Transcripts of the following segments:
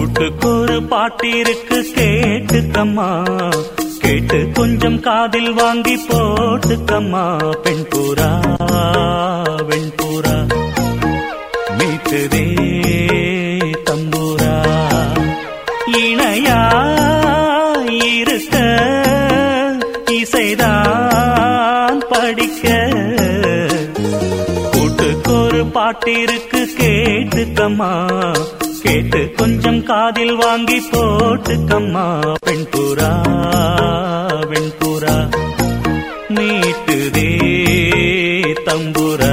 கூட்டுக்கொரு பாட்டிருக்கு கேட்டுக்கம்மா. கேட்டு கொஞ்சம் காதில் வாங்கி போட்டுக்கம்மா. பெண் பூரா வெண்பூரா மீட்டுதே தம்பூரா. இணையா இருக்க இசைதான் படிக்க. கூட்டுக்கொரு பாட்டிருக்கு கேட்டுக்கம்மா. கேட்டு கொஞ்சம் காதில் வாங்கி போட்டுக்கம்மா பெண் புறா வெண்புறா மீட்டுதே தம்புரா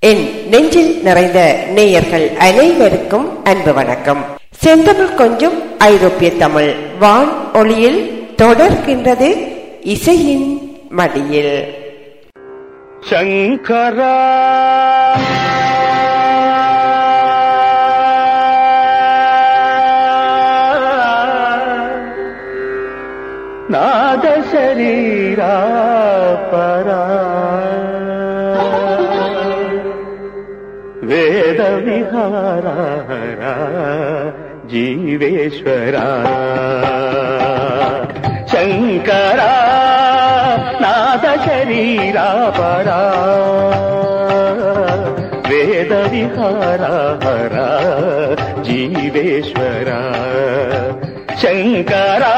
என் நெஞ்சில் நிறைந்த நேயர்கள் அனைவருக்கும் அன்பு வணக்கம். செந்தமிழ் கொஞ்சம் ஐரோப்பிய தமிழ் வான் ஒளியில் தொடர்கின்றது இசையின் மடியில். சங்கரா జీవేశ్వర శంకర నాథ శరీరా పరా వేద విహార హర జీవేశ్వర శంకరా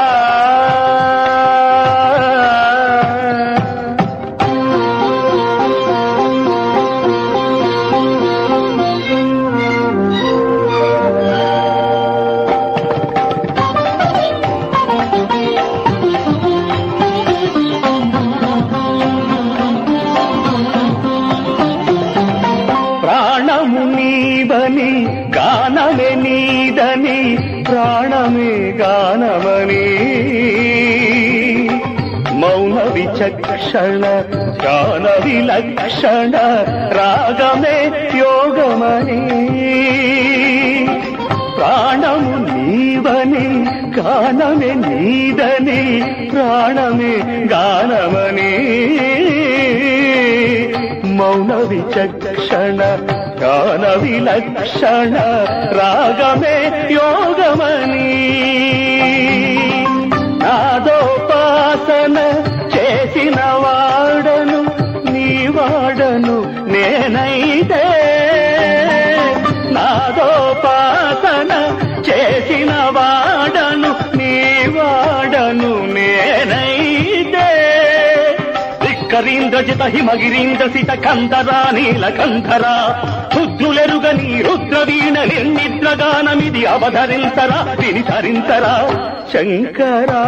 విచక్షణ ధ్యాన విలక్షణ రాగమే యోగమని ప్రాణము నీవని గానమే నీదని ప్రాణమే గానమని మౌన విచక్షణ ధ్యాన విలక్షణ రాగమే యోగమని ధిక్కరీంద్రజిత హిమగిరీంద్ర సిత కంధరా నీలకంధరా రుద్రులెరుగని రుద్రవీణ నిర్నిద్రగానమిది అవధరించరా విని ధరించరా శంకరా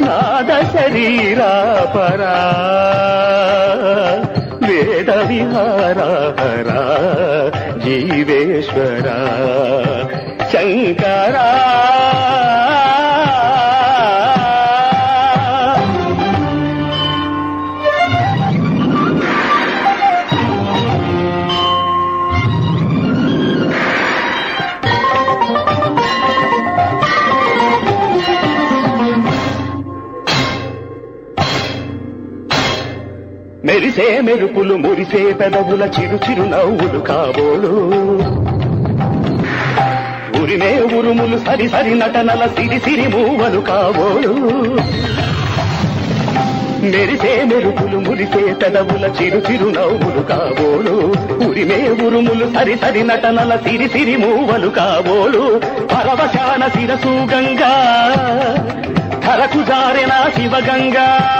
నాద శరీరా పరా. వేద విహారా జీవేశ్వరా. శంకరా. మెరిసే మెరుపులు మురిసే పెదవుల చిరు చిరు నవ్వులు కాబోలు. ఉరిమే ఉరుములు సరి సరి నటనల సిరి సిరి మూవలు కాబోలు. మెరిసే మెరుపులు మురిసే పెదవుల చిరు చిరు నవ్వులు కాబోలు. ఉరిమే ఉరుములు సరి సరి నటనల సిరి సిరి మూవలు కాబోలు. పరవశాన శిరసు గంగా ధరకు జారెన శివగంగా.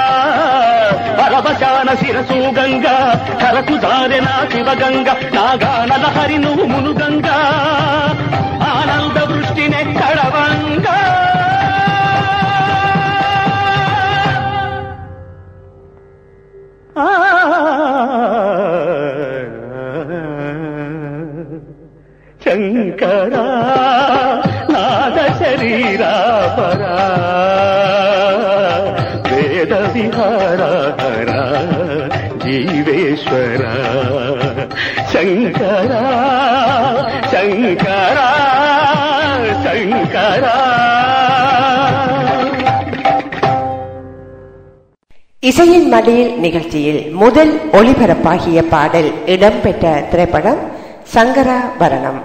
పరవశాన శిరసు గంగా ధరకు జారెన శివగంగా నాగానల హరి నువ్వు మునుగంగా ఆనంద వృష్టినే కడవంగా. శంకరా சங்கரா சங்கரா சங்கரா. இசையின் மடியில் நிகழ்ச்சியில் முதல் ஒளிபரப்பாகிய பாடல் இடம்பெற்ற திரைப்படம் சங்கரா வரணம்.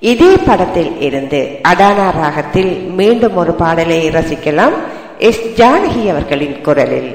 இதே படத்தில் இருந்து அடானா ராகத்தில் மீண்டும் ஒரு பாடலை ரசிக்கலாம். எஸ் ஜானகி அவர்களின் குரலில்.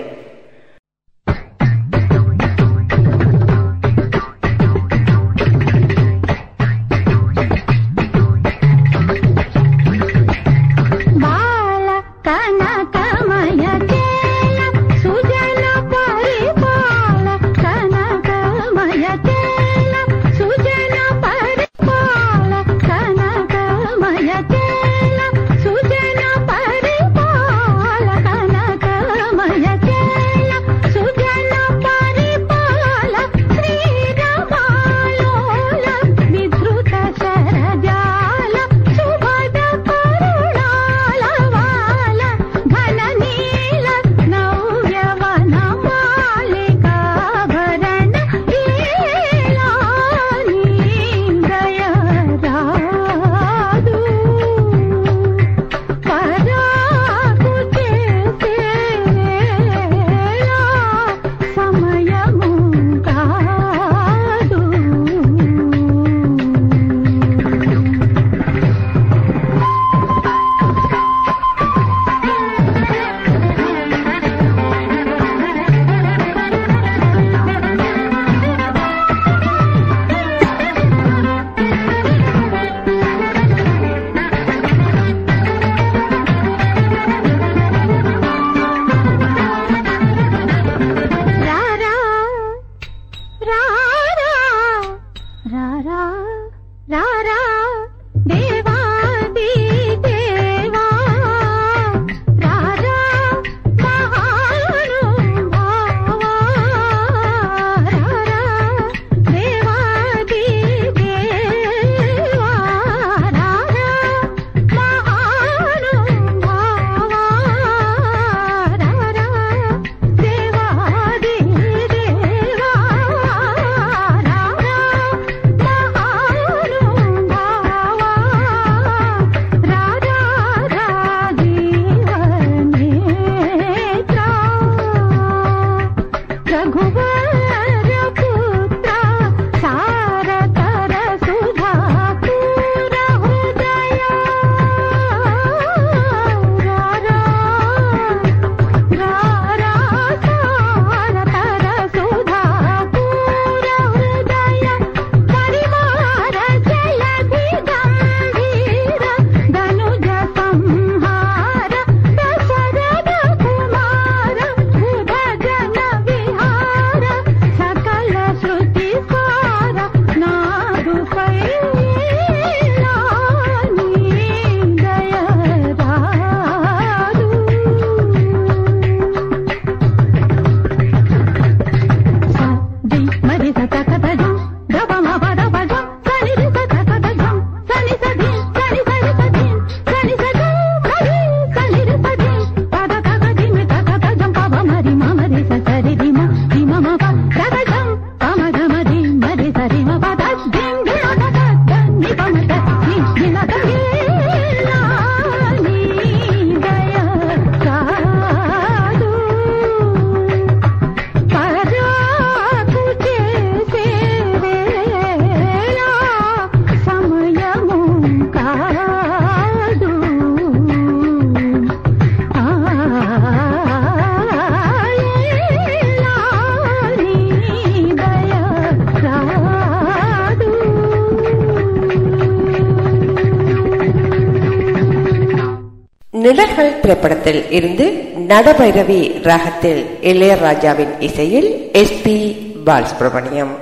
திரைப்படத்தில் இருந்து நடபைரவி ராகத்தில் இளையராஜாவின் இசையில் எஸ் பி பாலசுப்ரமணியம்.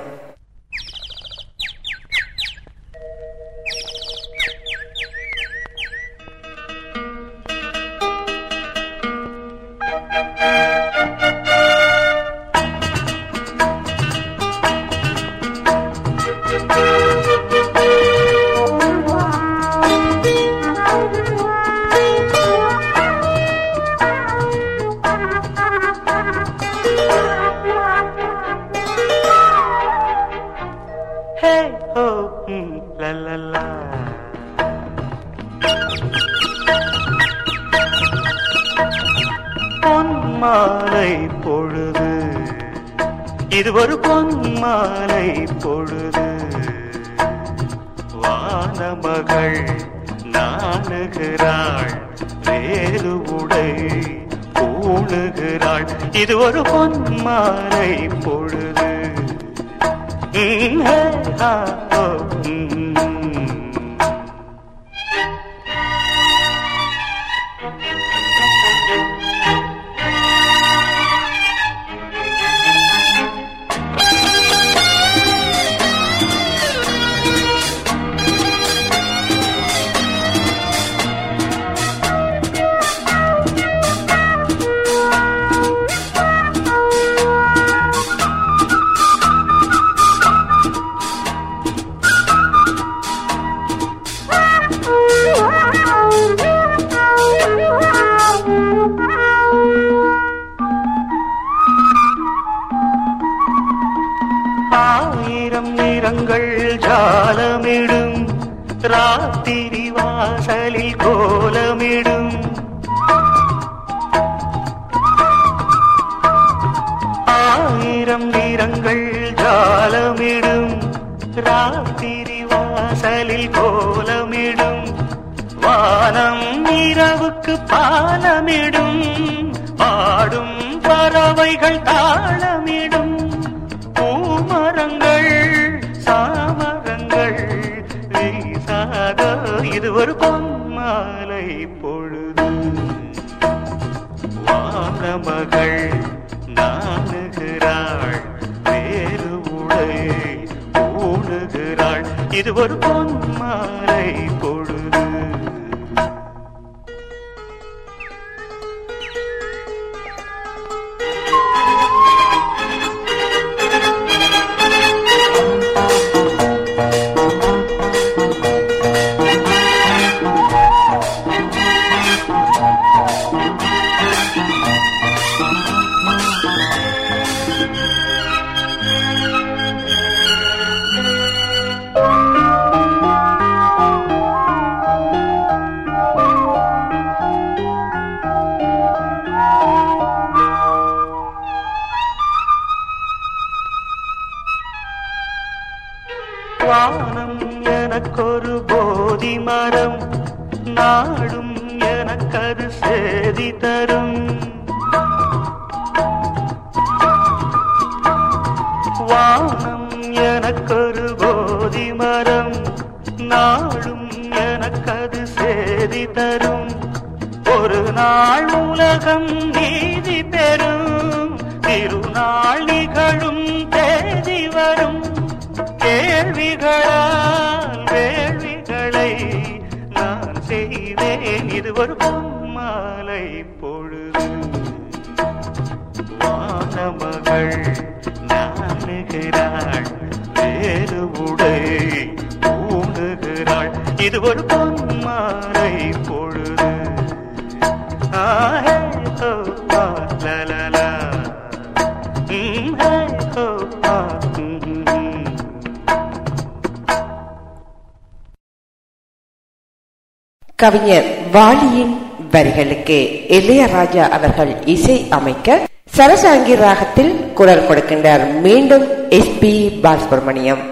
வாலியின் வரிகளுக்கு இளையராஜா அவர்கள் இசை அமைக்க சரசாங்கி ராகத்தில் குரல் கொடுக்கின்றார். மீண்டும் எஸ் பி பாலசுப்ரமணியம்.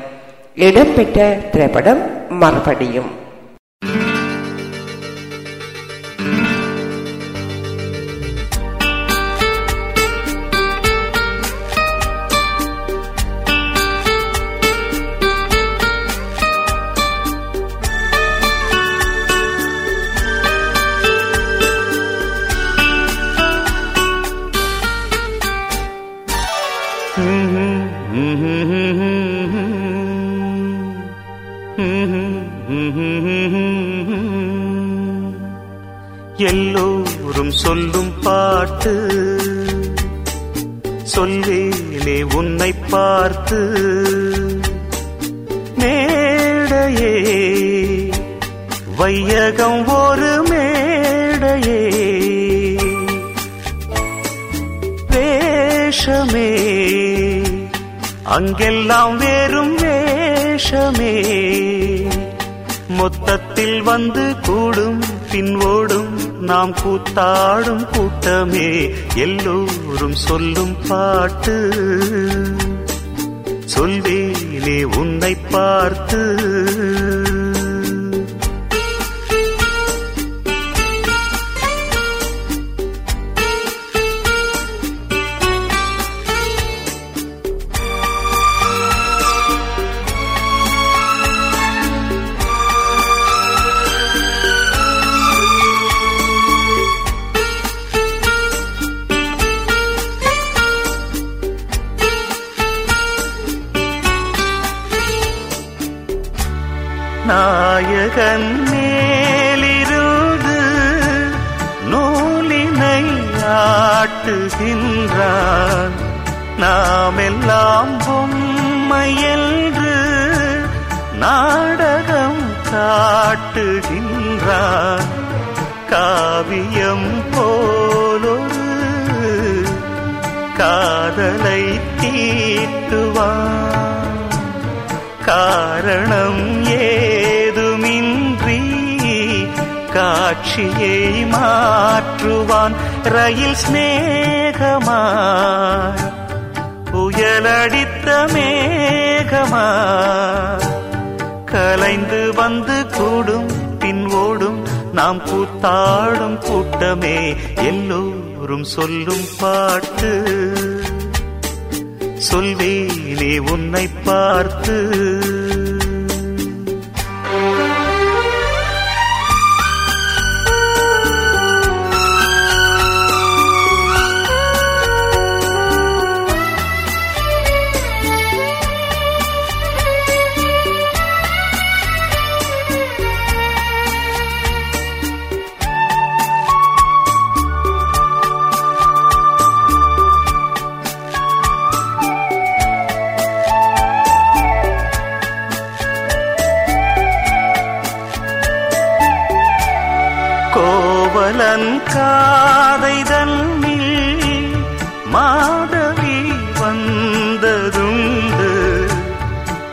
இடம்பெற்ற திரைப்படம் மறுபடியும். எல்லோரும் சொல்லும் பாட்டு. சொல்லேனே உன்னை பார்த்து. மேடையே வையகம் ஒரு மேடையே. வேஷமே அங்கெல்லாம் வேறும் வேஷமே. மொத்தத்தில் வந்து கூடும் பின்வோடு நாம் கூத்தாடும் கூட்டமே எல்லோரும் சொல்லும் பாட்டு. சொல்வேனே உன்னை பார்த்து. காட்டுகின்றான். நாம் எல்லாம் பொம்மை என்று நாடகம் காட்டுகின்றான். காவியம் போலொரு காதலை தீட்டுவான். காரணம் ஏதுமின்றி காட்சியை மாற்றுவான். ரயில் ஸ்நேகமா புயலடித்த மேகமா கலைந்து வந்து கூடும் பின் ஓடும் நாம் கூத்தாடும் கூட்டமே எல்லோரும் சொல்லும் பாட்டு. சொல்வேனே உன்னை பார்த்து கோவலன் காதை மாதவி வந்ததுண்டு.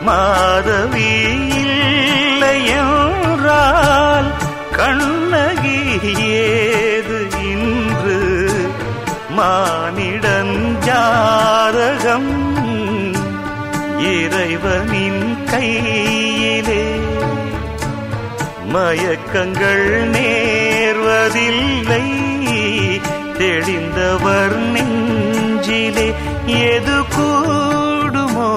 மாதவி இல்லையென்றால் கண்ணகி ஏது இன்று? மானிடன் ஜாதகம் இறைவனின் கை மயக்கங்கள் நேர்வதில்லை. தெளிந்தவர் நெஞ்சிலே எது கூடுமோ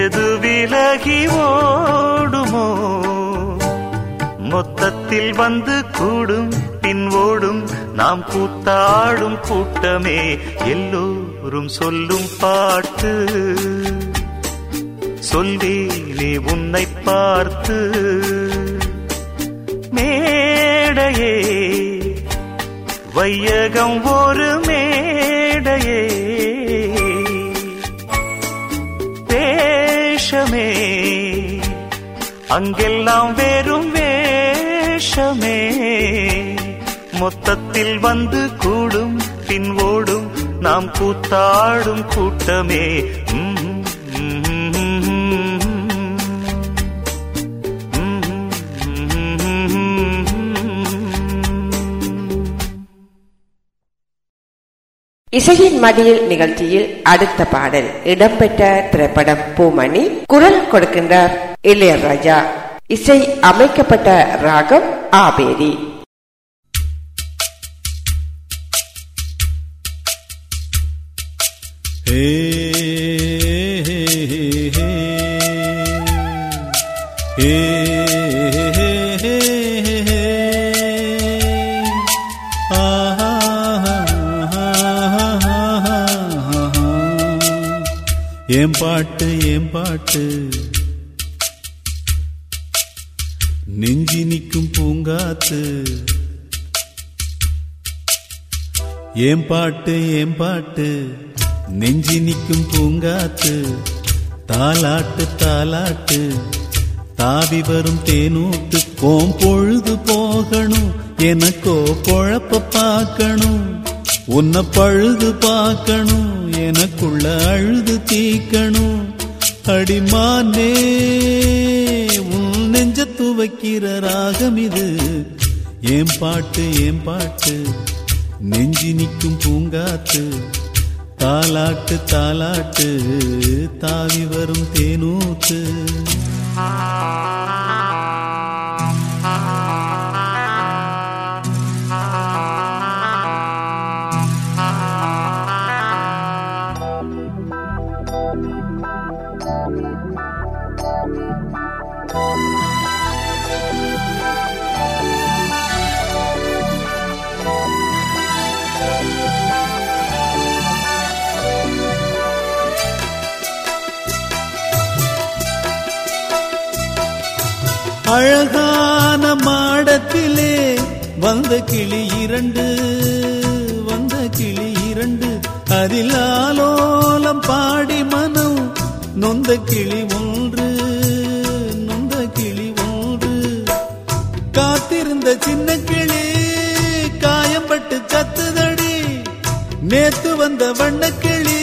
எது விலகி ஓடுமோ மொத்தத்தில் வந்து கூடும் பின் ஓடும் நாம் கூத்தாடும் கூட்டமே. எல்லோரும் சொல்லும் பாட்டு சொல்வேனே உன்னை பார்த்து மேடையே வையகம் ஒரு மேடையே. வேஷமே அங்கெல்லாம் வெறும் வேஷமே. மொத்தத்தில் வந்து கூடும் பின் ஓடும் நாம் கூத்தாடும் கூட்டமே. இசையின் மடியில் நிகழ்ச்சியில் அடுத்த பாடல் இடம்பெற்ற திரைப்படம் பூமணி குரல் கொடுக்கின்றார் இளையராஜா. இசை அமைக்கப்பட்ட ராகம் ஆபேரி. ஹே ஏம் பாட்டு ஏம் பாட்டு. நெஞ்சி நிற்கும் பூங்காத்து. ஏம் பாட்டு ஏம் பாட்டு. நெஞ்சி நிற்கும் பூங்காத்து. தாலாட்டு தாலாட்டு. தாவி வரும் தேனூட்டு. கோம் பொழுது போகணும். எனக்கோ பொழப்ப பார்க்கணும். உன்னை பழுது பார்க்கணும் எனக்குள்ள அழுது தீக்கணும். அடிமானே உன் நெஞ்ச துவைக்கிற ராகம் இது. ஏன் பாட்டு ஏன் பாட்டு? நெஞ்சி நிற்கும் பூங்காத்து. தாலாட்டு தாலாட்டு தாவி வரும் தேனூத்து. அழகான மாடத்திலே வந்த கிளி இரண்டு வந்த கிளி இரண்டு. அதில் ஆலோலம் பாடி மனம் நொந்த கிளி ஒன்று நொந்த கிளி ஒன்று. காத்திருந்த சின்ன கிளி காயம்பட்டு சத்துதடி நேத்து வந்த வண்ணக்கிளி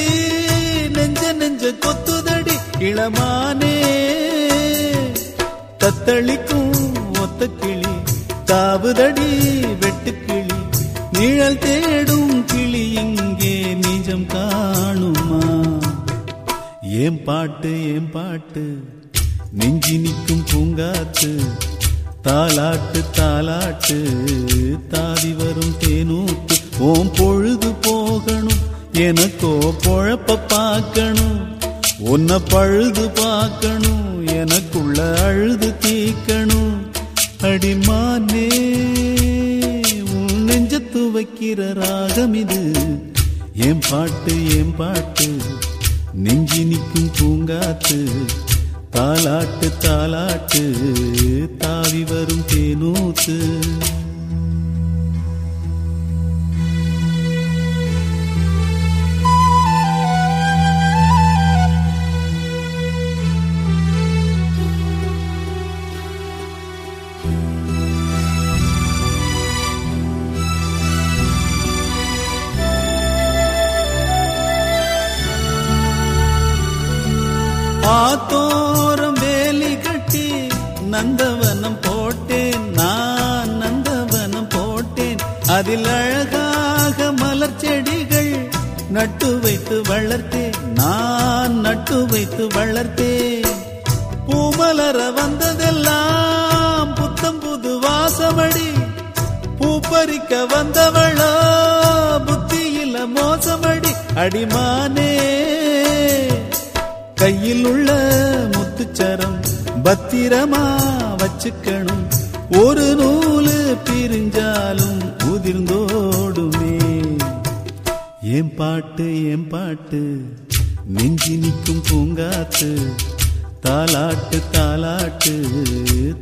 நெஞ்ச நெஞ்ச கொத்துதடி இளமானே. தத்தளிக்கும் ஒத்த கிளி தாவுதடி வெட்டுக்கிளி நிழல் தேடும் கிளி இங்கே நிஜம் காணுமா? ஏன் பாட்டு ஏன் பாட்டு? நெஞ்சி நிற்கும் பூங்காத்து தாலாட்டு தாலாட்டு தாவி வரும் தேனூத்து ஓம் பொழுது போகணும் எனக்கோ பொழப்ப பார்க்கணும் உன்னை பழுது பார்க்கணும் உள்ள அழுது தீக்கணும். அடிமானே உன் நெஞ்ச துவைக்கிற ராகம் இது. என் பாட்டு என் பாட்டு நெஞ்சி நிற்கும் பூங்காத்து. தாலாட்டு தாலாட்டு தாவி வரும் தேனூத்து. ஆத்தோரம் வேலி கட்டி நந்தவனம் போட்டேன். நான் நந்தவனம் போட்டேன். அதில் அழகாக மலர் செடிகள் நட்டு வைத்து வளர்த்தேன். நான் நட்டு வைத்து வளர்த்தேன். பூமலர வந்ததெல்லாம் புத்தம் புது வாசமடி. பூ பறிக்க வந்தவளோ புத்தியில மோசமடி. அடிமானே கையில் உள்ள முத்துச்சரம் பத்திரமா வச்சுக்கணும். ஒரு நூலு பிரிஞ்சாலும் உதிர்ந்தோடுமே. என் பாட்டு என் பாட்டு? நெஞ்சி நிற்கும் பூங்காத்து. தாலாட்டு தாலாட்டு.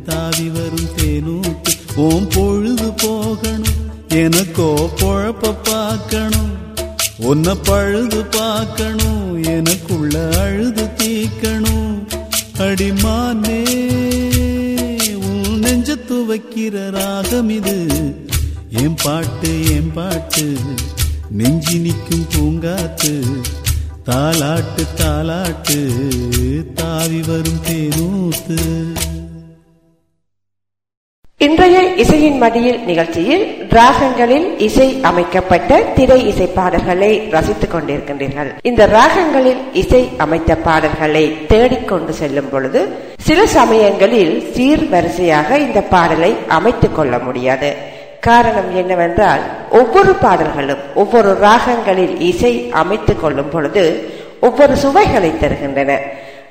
தாவி வரும் தேனூத்து ஓம் பொழுது போகணும். எனக்கோ பொழப்ப பார்க்கணும். உன்னை பழுது பார்க்கணும். எனக்குள்ள அழுது தீக்கணும். அடிமானே உன் துவைக்கிற ராகம் இது. என் பாட்டு என் பாட்டு நெஞ்சி நிற்கும் பூங்காத்து. தாலாட்டு தாலாட்டு தாவி வரும் தேனூத்து. இன்றைய இசையின் மடியில் நிகழ்ச்சியில் ராகங்களில் இசை அமைக்கப்பட்ட திரை இசை பாடல்களை ரசித்துக் கொண்டிருக்கின்றீர்கள். இந்த ராகங்களில் இசை அமைத்த பாடல்களை தேடிக்கொண்டு செல்லும் பொழுது சில சமயங்களில் சீர் வரிசையாக இந்த பாடலை அமைத்துக் கொள்ள முடியாது. காரணம் என்னவென்றால் ஒவ்வொரு பாடல்களும் ஒவ்வொரு ராகங்களில் இசை அமைத்துக் கொள்ளும் பொழுது ஒவ்வொரு சுவைகளை தருகின்றன.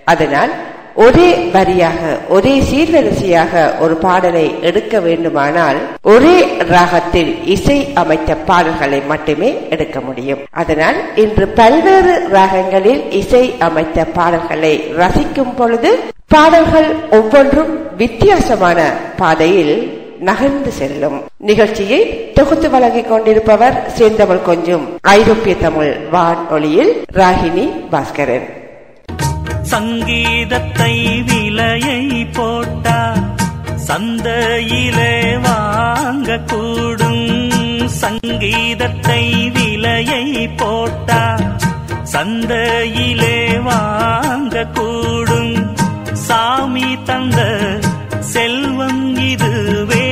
அதனால் ஒரே வரியாக ஒரே சீர்வரிசையாக ஒரு பாடலை எடுக்க வேண்டுமானால் ஒரே ராகத்தில் இசை அமைத்த பாடல்களை மட்டுமே எடுக்க முடியும். அதனால் இன்று பல்வேறு ராகங்களில் இசை அமைத்த பாடல்களை ரசிக்கும் பொழுது பாடல்கள் ஒவ்வொன்றும் வித்தியாசமான பாதையில் நகர்ந்து செல்லும். நிகழ்ச்சியை தொகுத்து வழங்கிக் கொண்டிருப்பவர் சேர்ந்தவள் கொஞ்சம் ஐரோப்பிய தமிழ் வான் ஒளியில் ராகினி பாஸ்கரன். சங்கீதத்தை விலையை போட்டா சந்தையிலே வாங்க கூடும் சங்கீதத்தை விலையை போட்டா சந்தையிலே வாங்க கூடும் சாமி தந்த செல்வம் இதுவே.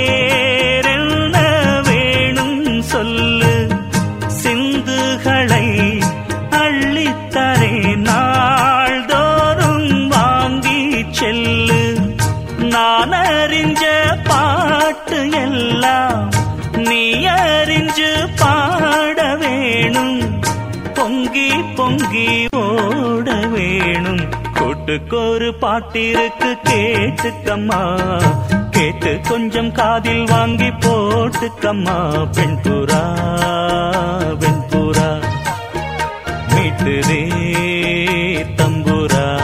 கூட்டுக்கொரு பாட்டிருக்கு கேட்டுக்கம்மா. கேட்டு கொஞ்சம் காதில் வாங்கி போட்டுக்கம்மா பெண் புறா பெண் புறா. மீட்டுதே தம்புரா.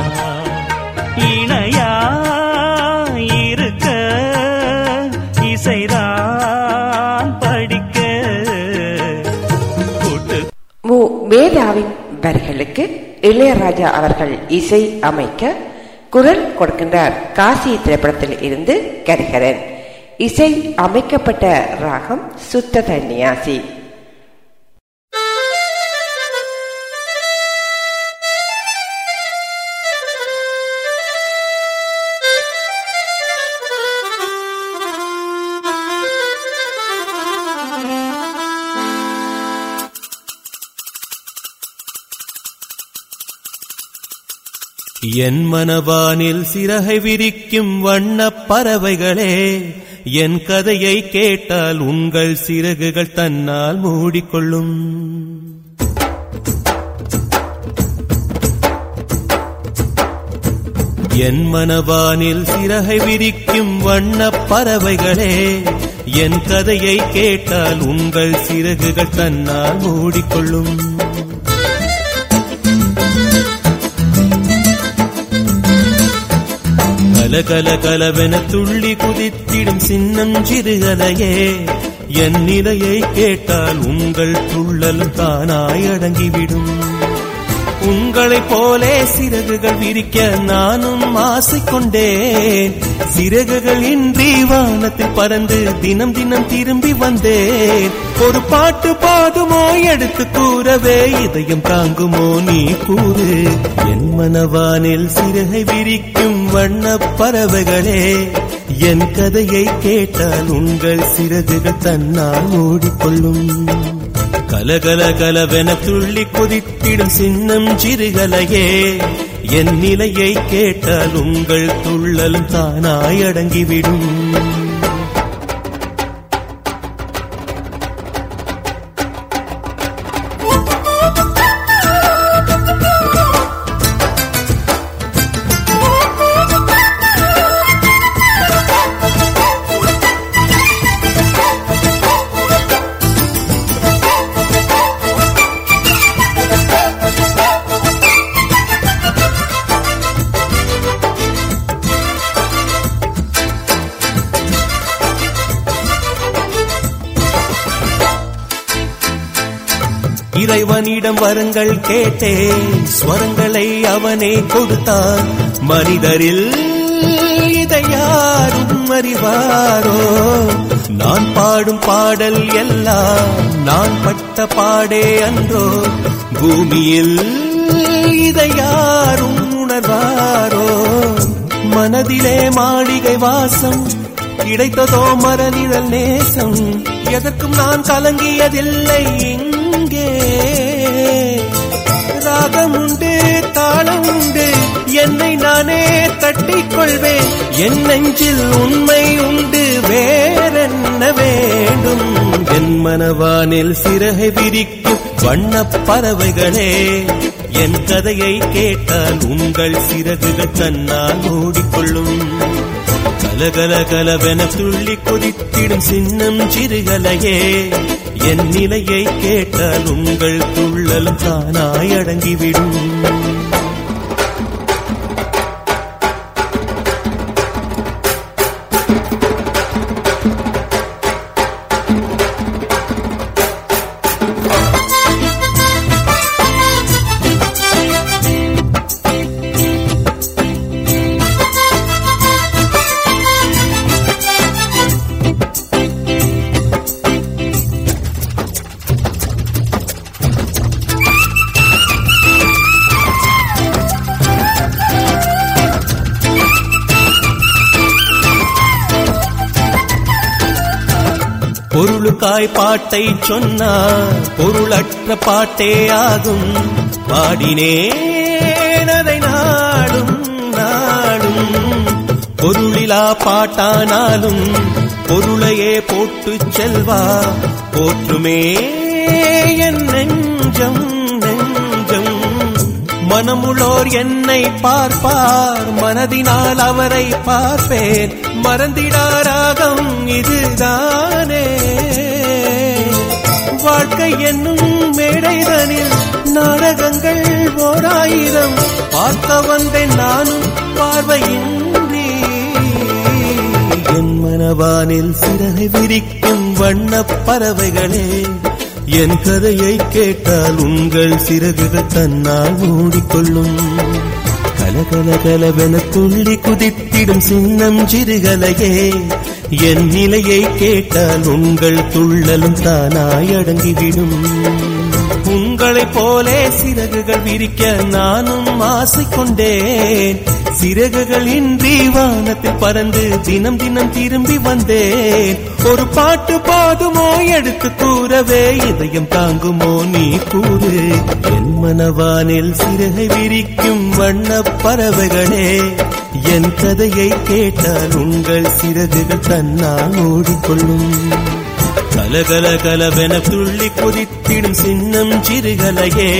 இணையா இருக்க இசைதான் படிக்க. கூட்டு வரிகளுக்கு இளையராஜா அவர்கள் இசை அமைக்க குரல் கொடுக்கின்றார். காசி திரைப்படத்தில் இருந்து கரிகரன். இசை அமைக்கப்பட்ட ராகம் சுத்த தன்னியாசி என் மனவானில் சிறகை விரிக்கும் வண்ணப் பறவைகளே என் கதையை கேட்டால் உங்கள் சிறகுகள் தன்னால் மூடிக்கொள்ளும். என் மனவானில் சிறகை விரிக்கும் வண்ணப் பறவைகளே என் கதையை கேட்டால் உங்கள் சிறகுகள் தன்னால் மூடிக்கொள்ளும். கல கல கலவென துள்ளி குதித்திடும் சின்னம் சிறுகலையே என் நிலையை கேட்டால் உங்கள் துள்ளலும் தானாய் அடங்கிவிடும். உங்களைப் போலே சிறகுகள் விரிக்க நானும் ஆசை கொண்டேன் சிறகுகள் இன்றி வானத்தில் பறந்து தினம் தினம் திரும்பி வந்தேன். ஒரு பாட்டு பாடுமோ எடுத்து கூறவே இதயம் தாங்குமோ நீ கூறு. என் மனவானில் சிறகை விரிக்கும் வண்ண பறவைகளே என் கதையை கேட்டால் உங்கள் சிறகுகள் தன்னால் மூடிக்கொள்ளும். கலகல கலவென துள்ளி குதித்திடும் சின்னம் சிறுகலையே என் நிலையை கேட்டால் உங்கள் துள்ளலும் தானாய் அடங்கிவிடும். வரங்கள் கேட்டேன் ஸ்வரங்களை அவனே கொடுத்தான் மனிதரில் இதை யாரும் அறிவாரோ? நான் பாடும் பாடல் எல்லாம் நான் பட்ட பாடே அன்றோ? பூமியில் இதை யாரும் உணர்வாரோ? மனதிலே மாளிகை வாசம் கிடைத்ததோ மரநிழல் நேசம் எதற்கும் நான் கலங்கியதில்லை இங்கே. ராகம் உண்டு தாளம் உண்டு என்னை நானே தட்டிக் கொள்வேன். என் நெஞ்சில் உண்மை உண்டு வேறென்ன வேண்டும்? என் மனவானில் சிறகை விரிக்கும் வண்ண பறவைகளே என் கதையை கேட்டால் உங்கள் சிறகுகள் தன்னால் மூடிக்கொள்ளும். கலகல கலவென துள்ளி குதித்திடும் சின்னம் சிறுகலையே. என் நிலையை கேட்டால் உங்கள் துள்ளலும் தானாய் அடங்கிவிடும். பாடாய் பாட்டை சொன்னார். பொருளற்ற பாட்டே ஆகும். பாடினேன் அதை நாடும் நாடும். பொருளிலா பாட்டானாலும் பொருளையே போட்டு செல்வா. போற்றுமே என் நெஞ்சம் நெஞ்சம். மனமுள்ளோர் என்னை பார்ப்பார். மனதினால் அவரை பார்ப்பேன். மறந்திடாராகம் இதுதானே. வாழ்க்கை என்னும் மேடைதனில் நாடகங்கள் ஓராயிரம். பார்க்க வந்தேன் நானும் பார்வையின்றி. என் மனவானில் சிறகை விரிக்கும் வண்ண பறவைகளே என் கதையை கேட்டால் உங்கள் சிறகுகள் தன்னால் மூடிக்கொள்ளும். கலகல கலவென துள்ளி குதித்திடும் சின்னம் சிறுகலையே என் நிலையை கேட்டால் உங்கள் துள்ளலும் தானாய் அடங்கிவிடும். உங்களைப் போலே சிறகுகள் விரிக்க நானும் ஆசை கொண்டேன் சிறகுகள் இன்றி வானத்தில் பறந்து தினம் தினம் திரும்பி வந்தேன். ஒரு பாட்டு போதுமோ எடுத்து கூறவே இதயம் தாங்குமோ நீ கூறு. என் மனவானில் சிறகை விரிக்கும் வண்ண பறவைகளே. என் கதையை கேட்டால் உங்கள் சிறகுகள் தன்னால் ஓடிக்கொள்ளும் கலகல கலவென துள்ளி குதித்திடும் சின்னம் சிறுகலையே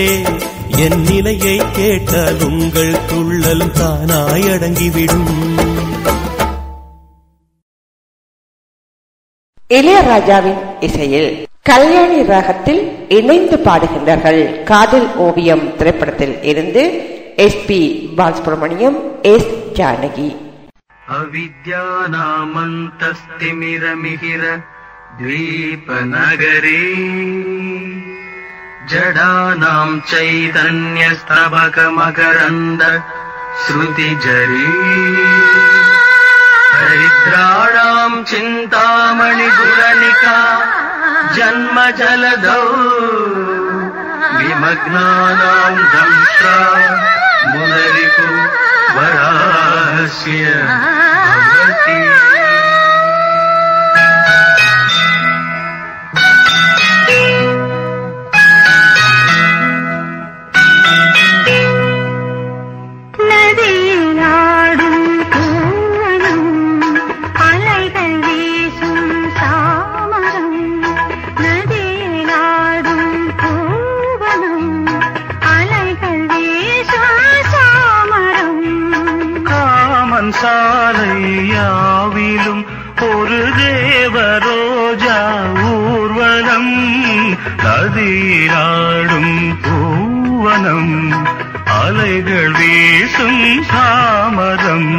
என் நிலையை கேட்டால் உங்கள் துள்ளல் தானாய் அடங்கிவிடும். இளையராஜாவின் இசையில் கல்யாணி ராகத்தில் இணைந்து பாடுகின்றார்கள். காதல் ஓவியம் திரைப்படத்தில் இருந்து S P Balasubrahmanyam S Janaki. अविद्यानामन्तस्तिमिरमिहिर द्वीपनगरे। जडानाम् चैतन्यस्तबकमकरन्द श्रुतिजरे दरिद्राणाम् चिन्तामणिगुलनिका जन्म दंष्ट्रा मुररी को बरा हसिया யாவிலும் ஒரு தேவரோஜா ஊர்வலம். நதியிலாடும் பூவனம் அலைகள் வீசும் சாமரம்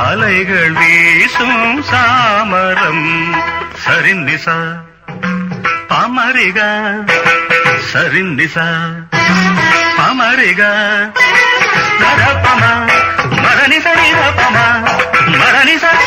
அலைகள் வீசும் சாமரம். சரிந்திசா பமரிக சரிந்திசா பமரிக. நரப்பம மரணி சரிதப்பம மரணி சரி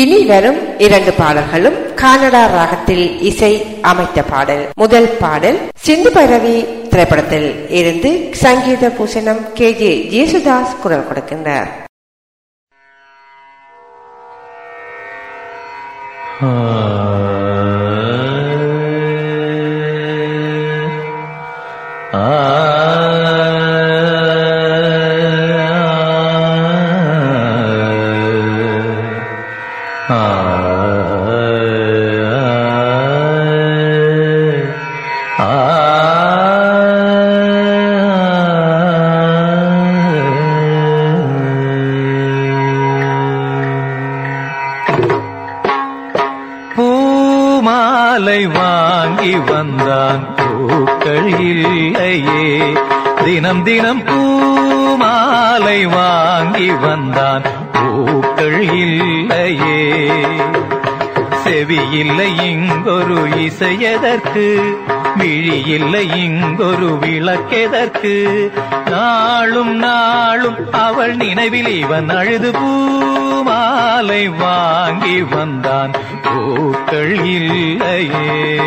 இனி வரும் இரண்டு பாடல்களும் கானடா ராகத்தில் இசை அமைத்த பாடல். முதல் பாடல் சிந்து பைரவி திரைப்படத்தில் இருந்து சங்கீத பூஷணம் கே. ஜே. ஜேசுதாஸ் குரல் கொடுக்கின்றார். பூமாலை செவி இல்லை இங்கொரு இசையதற்கு விழி இல்லை இங்கொரு விளக்கெதற்கு. நாளும் நாளும் அவள் நினைவில் இவன் அழுது பூமாலை வாங்கி வந்தான். பூக்கள் இல்லையே.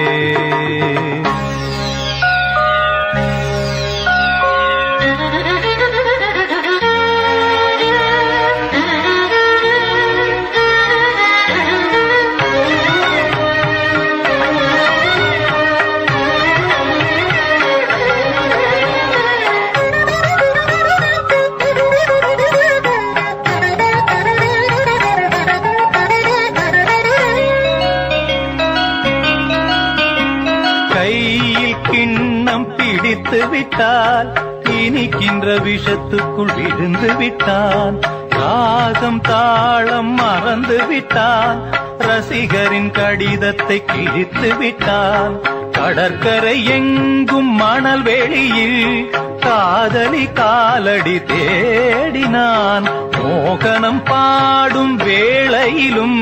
விட்டால் இனிக்கின்ற விஷத்துக்குள் விழுந்து விட்டான். ராகம் தாளம் மறந்து விட்டான். ரசிகரின் கடிதத்தை கிழித்து விட்டான். கடற்கரை எங்கும் மணல் வெளியில் காதலி காலடி தேடினான். மோகனம் பாடும் வேளையிலும்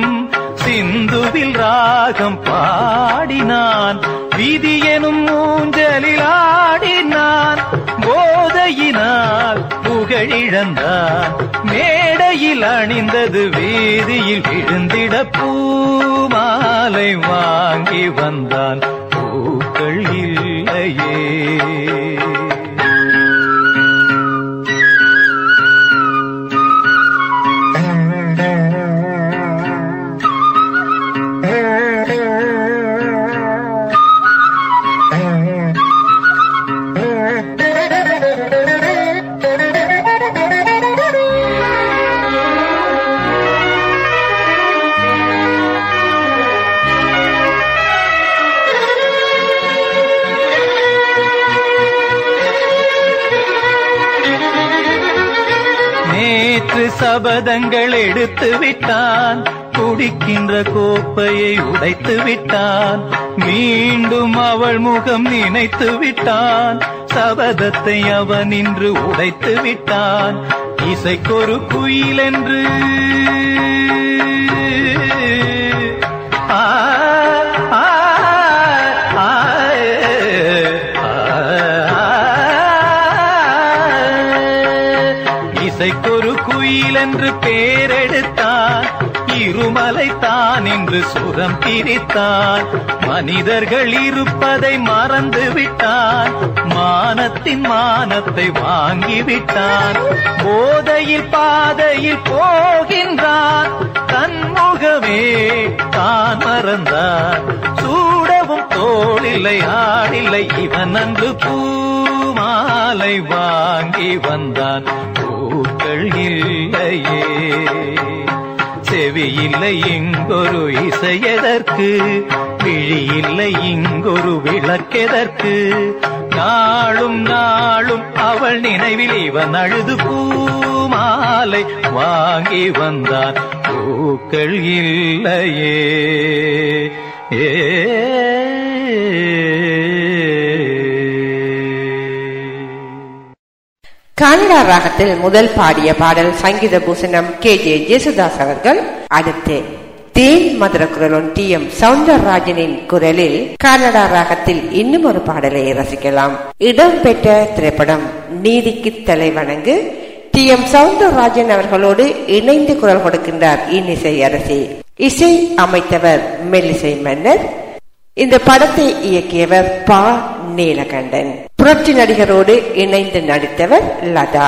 சிந்துவில் ராகம் பாடினான். விதி எனும் மூஞ்சலில் ஆடினான் போதையினால் புகழிழந்தான். மேடையில் அணிந்தது வீதியில் விழுந்திட பூமாலை வாங்கி வந்தான். பூக்கள் இல்லையே. சபதங்கள் எடுத்து விட்டான். குடிக்கின்ற கோப்பையை உடைத்து விட்டான். மீண்டும் அவள் முகம் நினைத்து விட்டான். சபதத்தை அவன் இன்று உடைத்து விட்டான். இசைக்கொரு குயில் என்று சுரம் பிரித்தான் மனிதர்கள் இருப்பதை மறந்து விட்டான் மானத்தின் மானத்தை வாங்கிவிட்டான் போதையில் பாதையில் போகின்றான் தன்முகமே தான் மறந்தான் சூடவும் தோளில்லை ஆடில்லை இவன் அன்று பூமாலை வாங்கி வந்தான். பூக்கள் இல்லையே. செவி இல்லை இங்கொரு இசையதற்கு விழி இல்லை இங்கொரு விளக்கெதற்கு. நாளும் நாளும் அவள் நினைவில் இவன் அழுது பூமாலை வாங்கி வந்தான் பூக்கள் இல்லையே. ஏ கனடா ராகத்தில் முதல் பாடிய பாடல் சங்கீத பூஷணம் கே. ஜே. ஜேசுதாஸ் அவர்கள். அடுத்து தேன் மதுர குரலும் டி. எம். சவுந்தரராஜனின் குரலில் கன்னடா ராகத்தில் இன்னும் ஒரு பாடலை ரசிக்கலாம். இடம்பெற்ற திரைப்படம் நீதிக்கு தலை வணங்கு. டி. எம். சவுந்தரராஜன் அவர்களோடு இணைந்து குரல் கொடுக்கின்றார் இன்னிசை அரசி. இசை அமைத்தவர் மெல்லிசை மன்னர். இந்த படத்தை இயக்கியவர் பா. நீலகண்டன். புரட்சி நடிகரோடு இணைந்து நடித்தவர் லதா.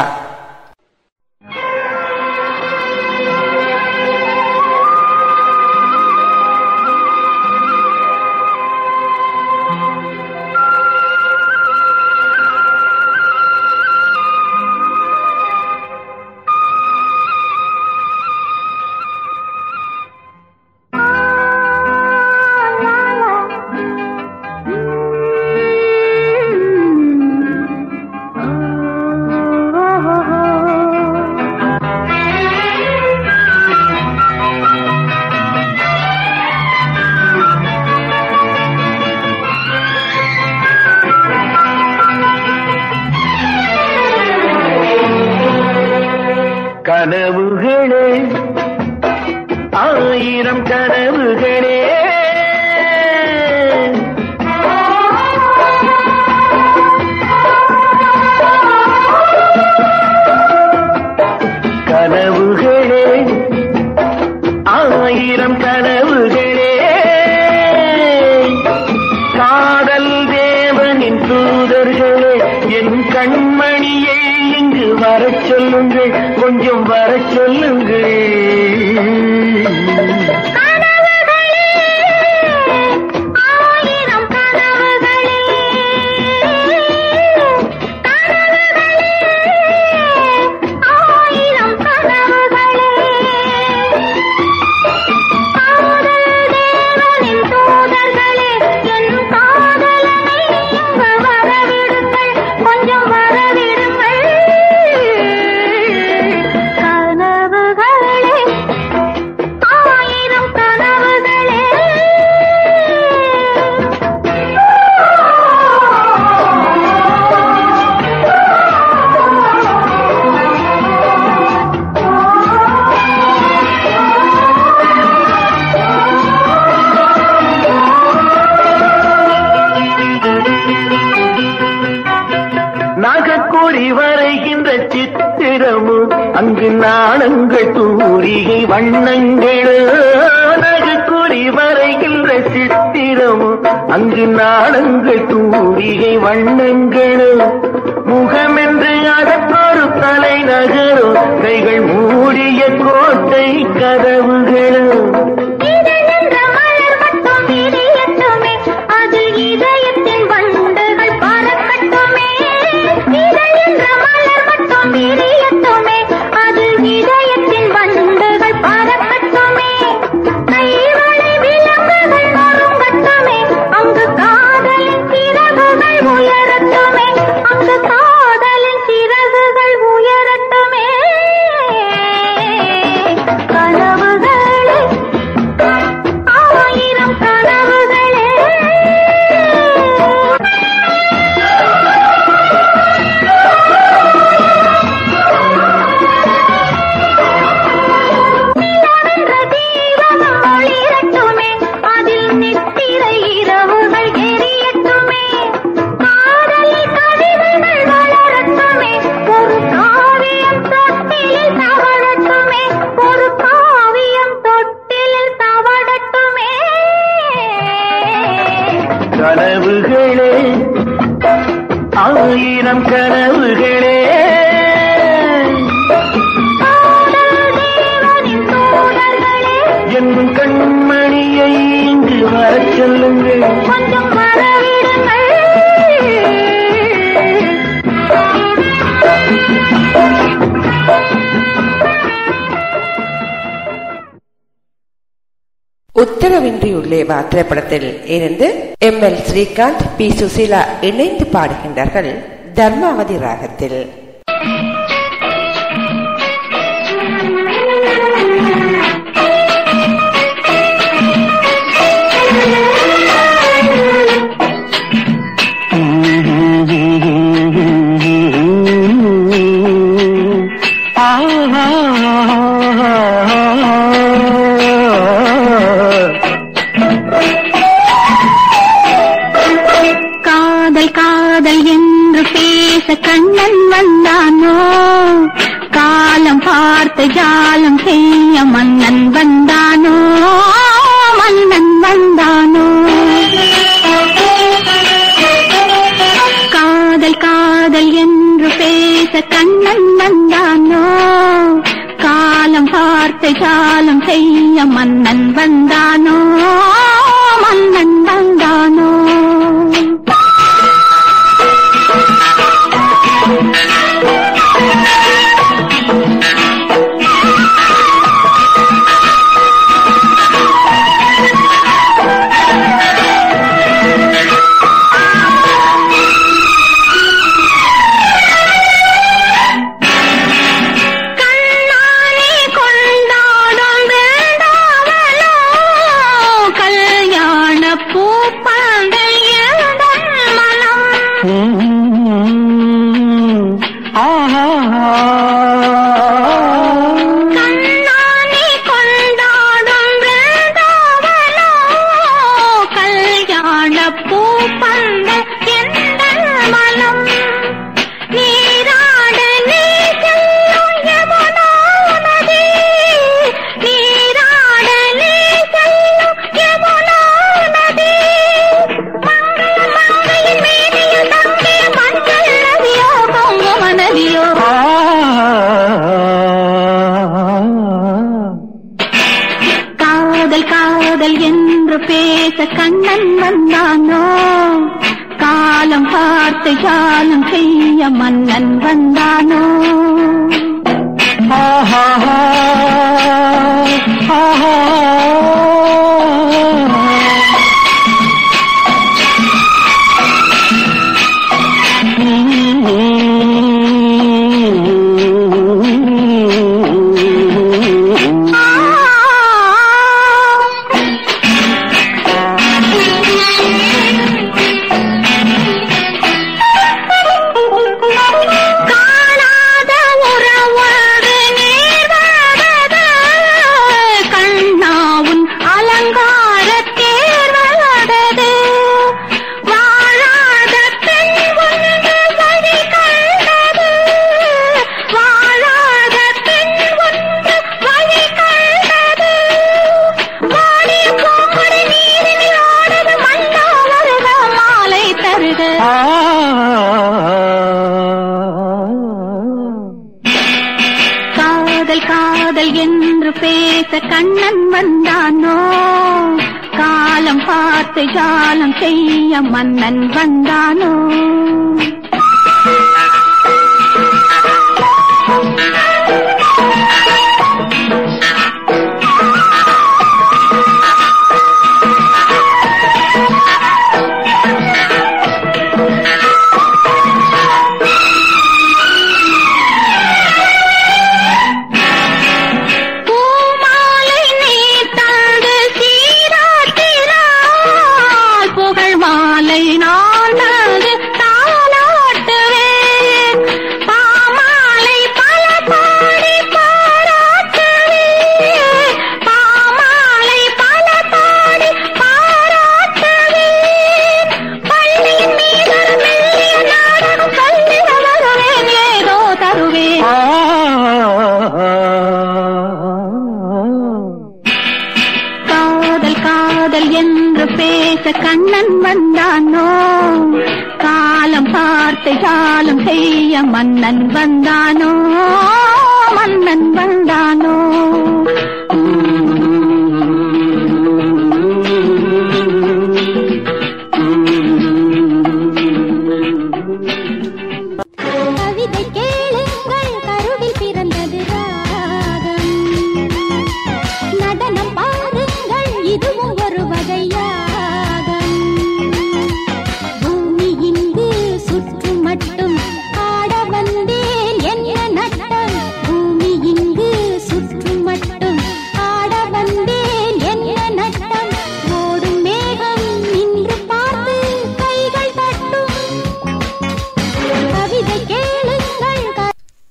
லேவா திரைப்படத்தில் இருந்து M L Srikanth P Susheela இணைந்து பாடுகின்றார்கள் தர்மாவதி ராகத்தில். பேச கண்ணன் வந்தானோ? காலம் பார்த்து காலம் செய்ய மன்னன் வந்தானோ? மன்னன் வந்தானோ?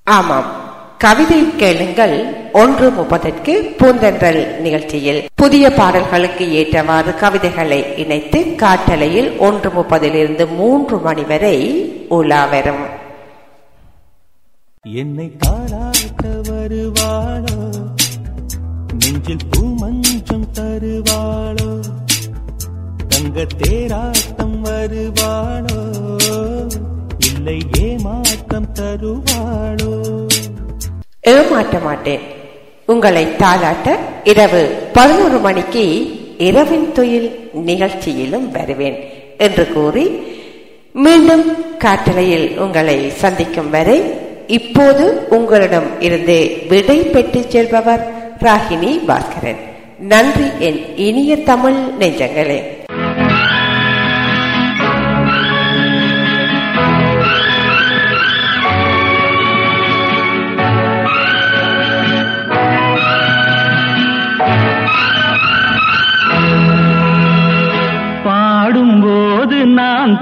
ஆமாம். கவிதை கேளுங்கள் ஒன்று முப்பதற்கு பூந்தென்றல் நிகழ்ச்சியில். புதிய பாடல்களுக்கு ஏற்றவாறு கவிதைகளை இணைத்து காட்டலையில் ஒன்று முப்பதிலிருந்து மூன்று மணி வரை உலா வரும். என்னை காலாட்ட வருவாளோ? நெஞ்சில் பூமஞ்சம் தருவாளோ? தங்க தேராட்டம் வருவாளோ? இல்லை ஏமாற்றம் தருவாளோ? ஏமாற்ற மாட்டேன் உங்களை தாளாட்ட இரவு பதினோரு மணிக்கு இரவின் தொழில் நிகழ்ச்சியிலும் வருவேன் என்று கூறி மீண்டும் காற்றலையில் உங்களை சந்திக்கும் வரை இப்போது உங்களிடம் இருந்து விடை பெற்று செல்பவர் ராகினி பாஸ்கரன். நன்றி என் இனிய தமிழ் நெஞ்சங்களே.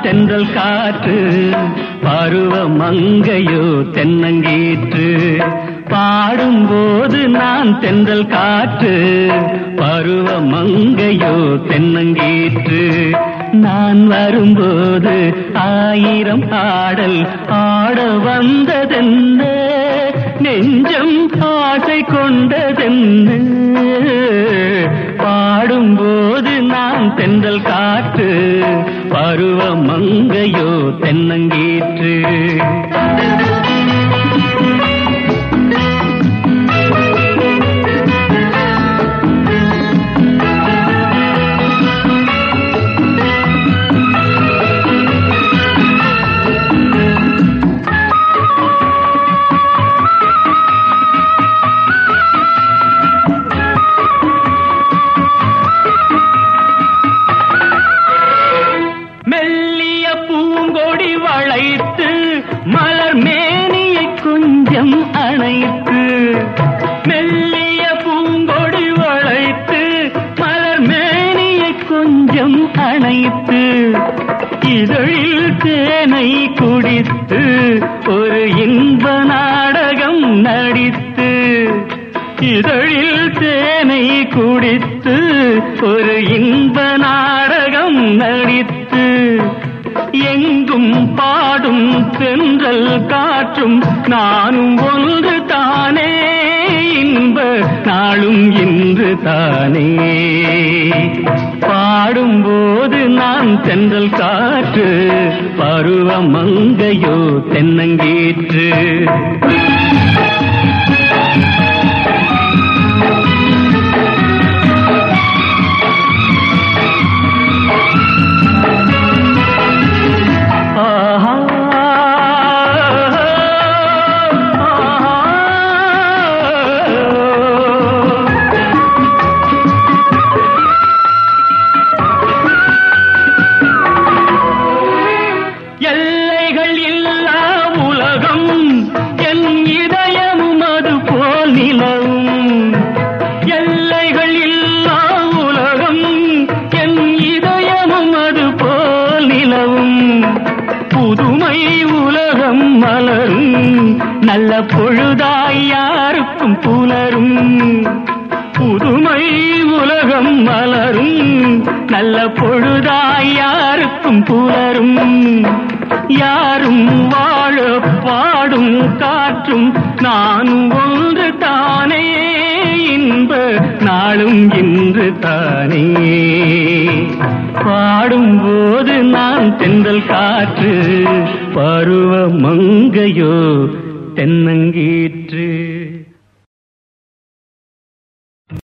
தென்றல் காற்று பருவ மங்கையோ தென்னங்கீற்று. பாடும்போது நான் தென்றல் காற்று பருவ மங்கையோ தென்னங்கீற்று. நான் வரும்போது ஆயிரம் பாடல் ஆட வந்ததென்ன நெஞ்சம் ஆசை கொண்டதென்ன பாடும்போது நான் தென்றல் காற்று பருவ மங்கையோ தென்னங்கீற்று. ஒரு இன்ப நாடகம் நடித்து எங்கும் பாடும் தென்றல் காற்றும் நானும் ஒன்று தானே. இன்ப நாளும் இன்று தானே. பாடும்போது நான் தென்றல் காற்று பருவ மங்கையோ தென்னங்கீற்று. புலரும் யாரும் வாழ பாடும் காற்றும் நானும் ஒன்று தானே. இன்ப நாளும் இன்று தானே. பாடும்போது நான் தென்றல் காற்று பருவ மங்கையோ தென்னங்கீற்று.